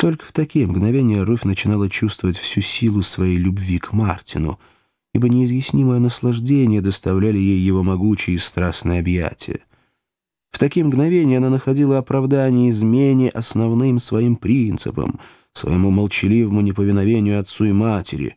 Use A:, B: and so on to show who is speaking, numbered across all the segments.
A: Только в такие мгновения Руфь начинала чувствовать всю силу своей любви к Мартину, ибо неизъяснимое наслаждение доставляли ей его могучие и страстные объятия. В такие мгновения она находила оправдание измене основным своим принципам, своему молчаливому неповиновению отцу и матери.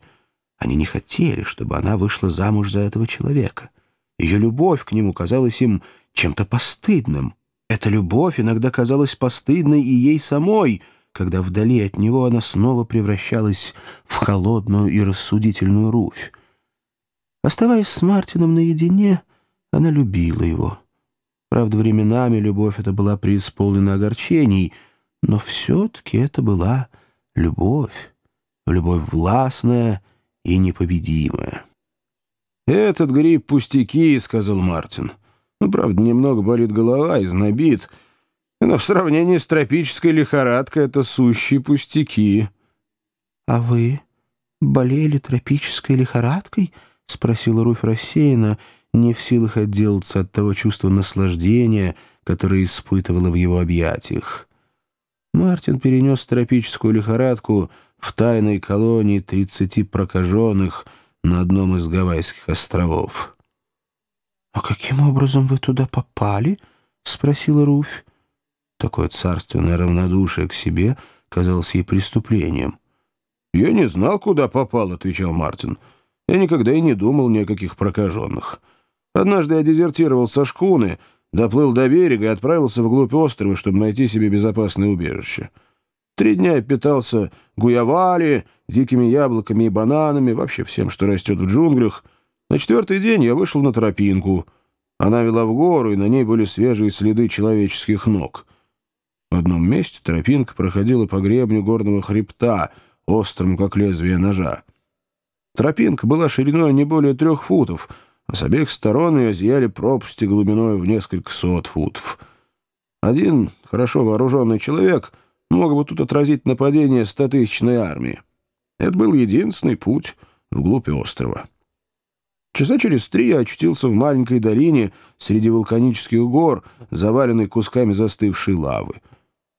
A: Они не хотели, чтобы она вышла замуж за этого человека. Ее любовь к нему казалась им чем-то постыдным. Эта любовь иногда казалась постыдной и ей самой — когда вдали от него она снова превращалась в холодную и рассудительную Руфь. Оставаясь с Мартином наедине, она любила его. Правда, временами любовь эта была преисполнена огорчений, но все-таки это была любовь, любовь властная и непобедимая.
B: «Этот гриб пустяки», — сказал Мартин. «Ну, правда, немного болит голова и знобит». Но в сравнении с тропической лихорадкой это сущие пустяки.
A: — А вы болели тропической лихорадкой? — спросила Руфь рассеянно, не в силах отделаться от того чувства наслаждения, которое испытывала в его объятиях. Мартин перенес тропическую лихорадку в тайной колонии тридцати прокаженных на одном из Гавайских островов. — А каким образом вы туда попали? — спросила Руфь. Такое царственное равнодушие к себе казалось ей преступлением.
B: «Я не знал, куда попал», — отвечал Мартин. «Я никогда и не думал ни о каких прокаженных. Однажды я дезертировал со шкуны, доплыл до берега и отправился вглубь острова, чтобы найти себе безопасное убежище. Три дня я питался гуявали, дикими яблоками и бананами, вообще всем, что растет в джунглях. На четвертый день я вышел на тропинку. Она вела в гору, и на ней были свежие следы человеческих ног». В одном месте тропинка проходила по гребню горного хребта, острым, как лезвие ножа. Тропинка была шириной не более трех футов, а с обеих сторон ее зияли пропасти глубиной в несколько сот футов. Один хорошо вооруженный человек мог бы тут отразить нападение стотысячной армии. Это был единственный путь вглубь острова. Часа через три я очутился в маленькой долине среди вулканических гор, заваленной кусками застывшей лавы.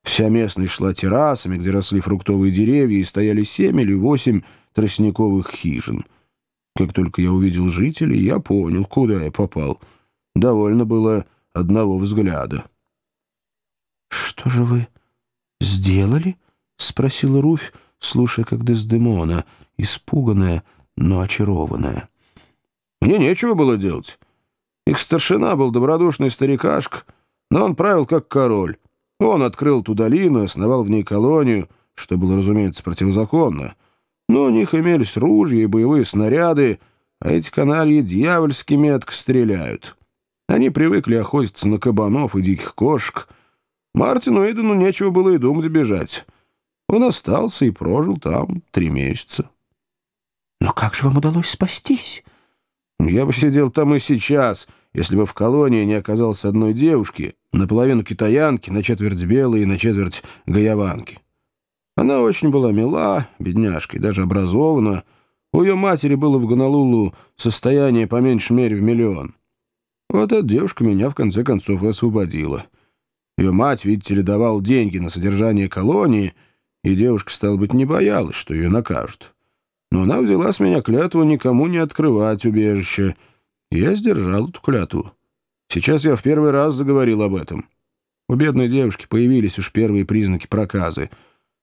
B: Вся местность шла террасами, где росли фруктовые деревья, и стояли семь или восемь тростниковых хижин. Как только я увидел жителей, я понял, куда я попал. Довольно было одного взгляда.
A: «Что же вы сделали?» — спросила Руфь, слушая, как Дездемона, испуганная, но очарованная.
B: «Мне нечего было делать. Их старшина был добродушный старикашка, но он правил как король». Он открыл ту долину и основал в ней колонию, что было, разумеется, противозаконно. Но у них имелись ружья и боевые снаряды, а эти канальи дьявольски метко стреляют. Они привыкли охотиться на кабанов и диких кошек. Мартину Эйдену нечего было и думать бежать. Он остался и прожил там три месяца.
A: «Но как же вам удалось спастись?»
B: «Я бы сидел там и сейчас», если бы в колонии не оказалось одной девушки, наполовину китаянки, на четверть белой и на четверть гаяванки. Она очень была мила, бедняжка, и даже образована. У ее матери было в Гонолулу состояние по меньшей мере в миллион. Вот эта девушка меня в конце концов и освободила. Ее мать, видите ли, давал деньги на содержание колонии, и девушка, стало быть, не боялась, что ее накажут. Но она взяла с меня клятву никому не открывать убежище — я сдержал эту клятву. Сейчас я в первый раз заговорил об этом. У бедной девушки появились уж первые признаки проказы.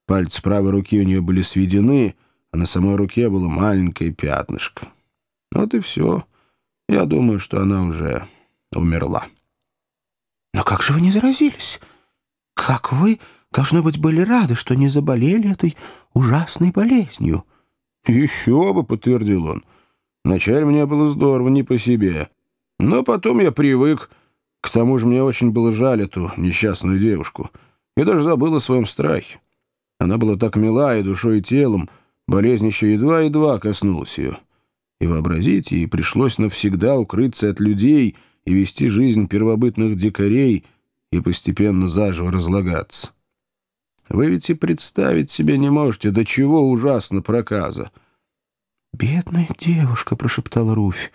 B: Пальцы правой руки у нее были сведены, а на самой руке было маленькое пятнышко. Вот и все. Я думаю, что она уже умерла.
A: Но как же вы не заразились? Как вы, должно быть, были рады, что не заболели этой ужасной болезнью?
B: Еще бы, подтвердил он. Вначале мне было здорово, не по себе. Но потом я привык. К тому же мне очень было жаль эту несчастную девушку. Я даже забыл о своем страхе. Она была так мила и душой, и телом. Болезнь еще едва-едва коснулась ее. И вообразите, ей пришлось навсегда укрыться от людей и вести жизнь первобытных дикарей и постепенно заживо разлагаться. Вы ведь и представить себе не можете, до чего ужасно проказа.
A: «Бедная девушка», — прошептала Руфь.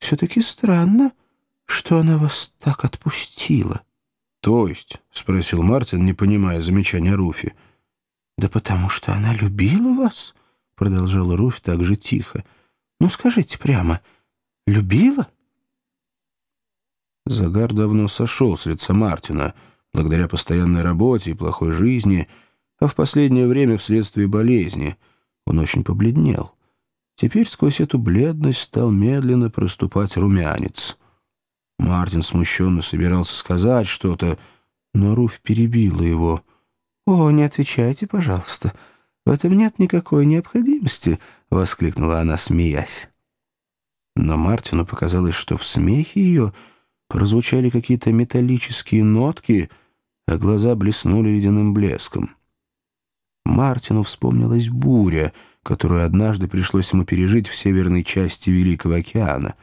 A: «Все-таки странно, что она вас так отпустила».
B: «То есть?» — спросил Мартин, не понимая замечания Руфи.
A: «Да потому что она любила вас», — продолжала Руфь так же тихо. «Ну, скажите прямо, любила?»
B: Загар давно сошел с лица Мартина, благодаря постоянной работе и плохой жизни, а в последнее время вследствие болезни. Он очень побледнел. Теперь сквозь эту бледность стал медленно проступать румянец. Мартин смущенно собирался сказать что-то, но Руфь перебила его.
A: «О, не отвечайте, пожалуйста. В этом нет никакой необходимости», — воскликнула она, смеясь. Но Мартину показалось, что в смехе ее прозвучали какие-то металлические нотки, а глаза блеснули ледяным блеском. Мартину вспомнилась буря, которую однажды пришлось ему пережить в северной части Великого океана.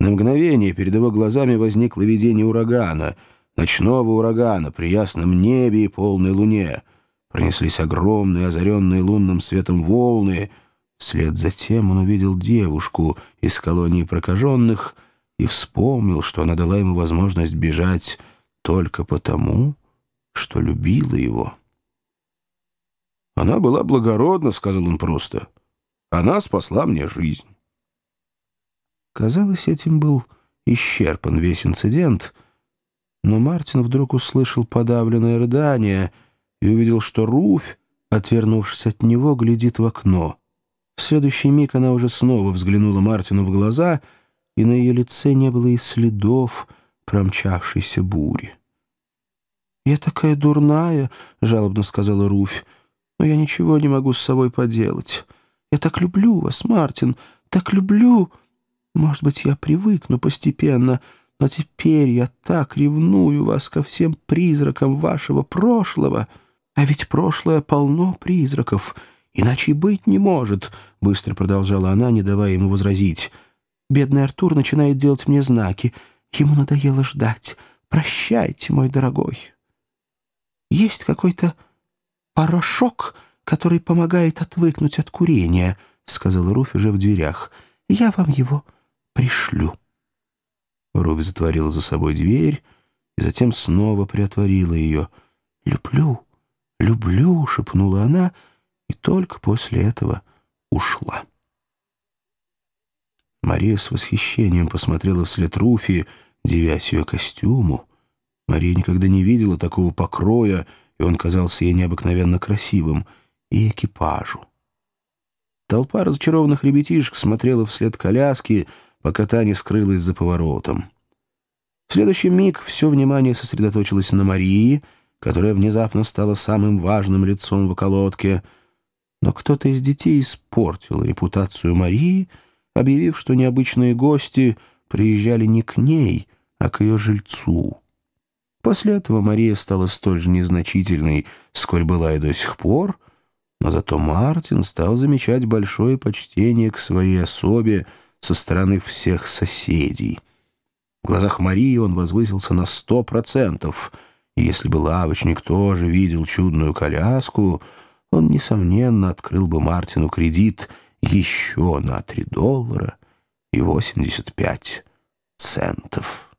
A: На мгновение перед его глазами возникло видение урагана, ночного урагана при ясном небе и полной луне. Пронеслись огромные, озаренные лунным светом волны. Вслед за тем он увидел девушку из колонии прокаженных и вспомнил, что она дала ему возможность бежать только потому, что любила его. «Она была благородна», — сказал он просто. «Она спасла мне жизнь». Казалось, этим был исчерпан весь инцидент, но Мартин вдруг услышал подавленное рыдание и увидел, что Руфь, отвернувшись от него, глядит в окно. В следующий миг она уже снова взглянула Мартину в глаза, и на ее лице не было и следов промчавшейся бури. «Я такая дурная», — жалобно сказала Руфь, — но я ничего не могу с собой поделать. Я так люблю вас, Мартин, так люблю. Может быть, я привыкну постепенно, но теперь я так ревную вас ко всем призракам вашего прошлого. А ведь прошлое полно призраков, иначе и быть не может», — быстро продолжала она, не давая ему возразить. «Бедный Артур начинает делать мне знаки. Ему надоело ждать. Прощайте, мой дорогой. Есть какой-то порошок, который помогает отвыкнуть от курения», — сказал Руфь уже в дверях. «Я вам его пришлю». Руфь затворила за собой дверь и затем снова приотворила ее. «Люблю, люблю», — шепнула она, и только после этого ушла. Мария с восхищением посмотрела вслед Руфи, девясь ее костюму. Мария никогда не видела такого покроя, и он казался ей необыкновенно красивым, и экипажу. Толпа разочарованных ребятишек смотрела вслед коляски, пока та не скрылась за поворотом. В следующий миг все внимание сосредоточилось на Марии, которая внезапно стала самым важным лицом в околотке. Но кто-то из детей испортил репутацию Марии, объявив, что необычные гости приезжали не к ней, а к ее жильцу. После этого Мария стала столь же незначительной, сколь была и до сих пор, но зато Мартин стал замечать большое почтение к своей особе со стороны всех соседей. В глазах Марии он возвысился на сто процентов, и если бы лавочник тоже видел чудную коляску, он, несомненно, открыл бы Мартину кредит еще на три доллара и восемьдесят пять центов.